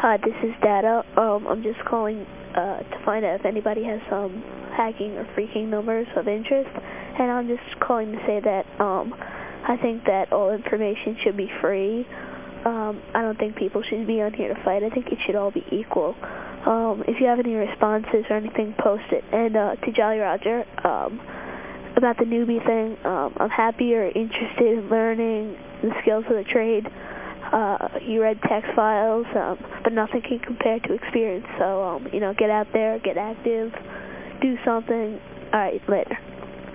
Hi, this is Data. Um, I'm just calling uh, to find out if anybody has some hacking or phreaking numbers of interest. And I'm just calling to say that um, I think that all information should be free. Um, I don't think people should be on here to fight. I think it should all be equal. Um, if you have any responses or anything, post it. And uh, to Jolly Roger, um, about the newbie thing, um, I'm happy you're interested in learning the skills of the trade. Uh, you read text files, um, but nothing can compare to experience. So, um, you know, get out there, get active, do something. All right, later.